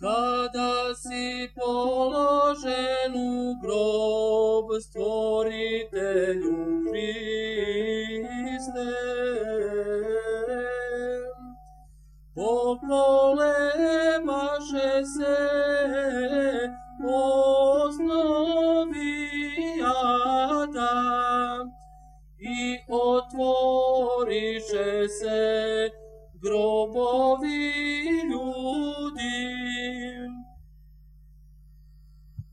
Kada si položen u grob stvoritelju Hriste, pokolebaše se osnovijata i otvoriše se grobovi ljudi.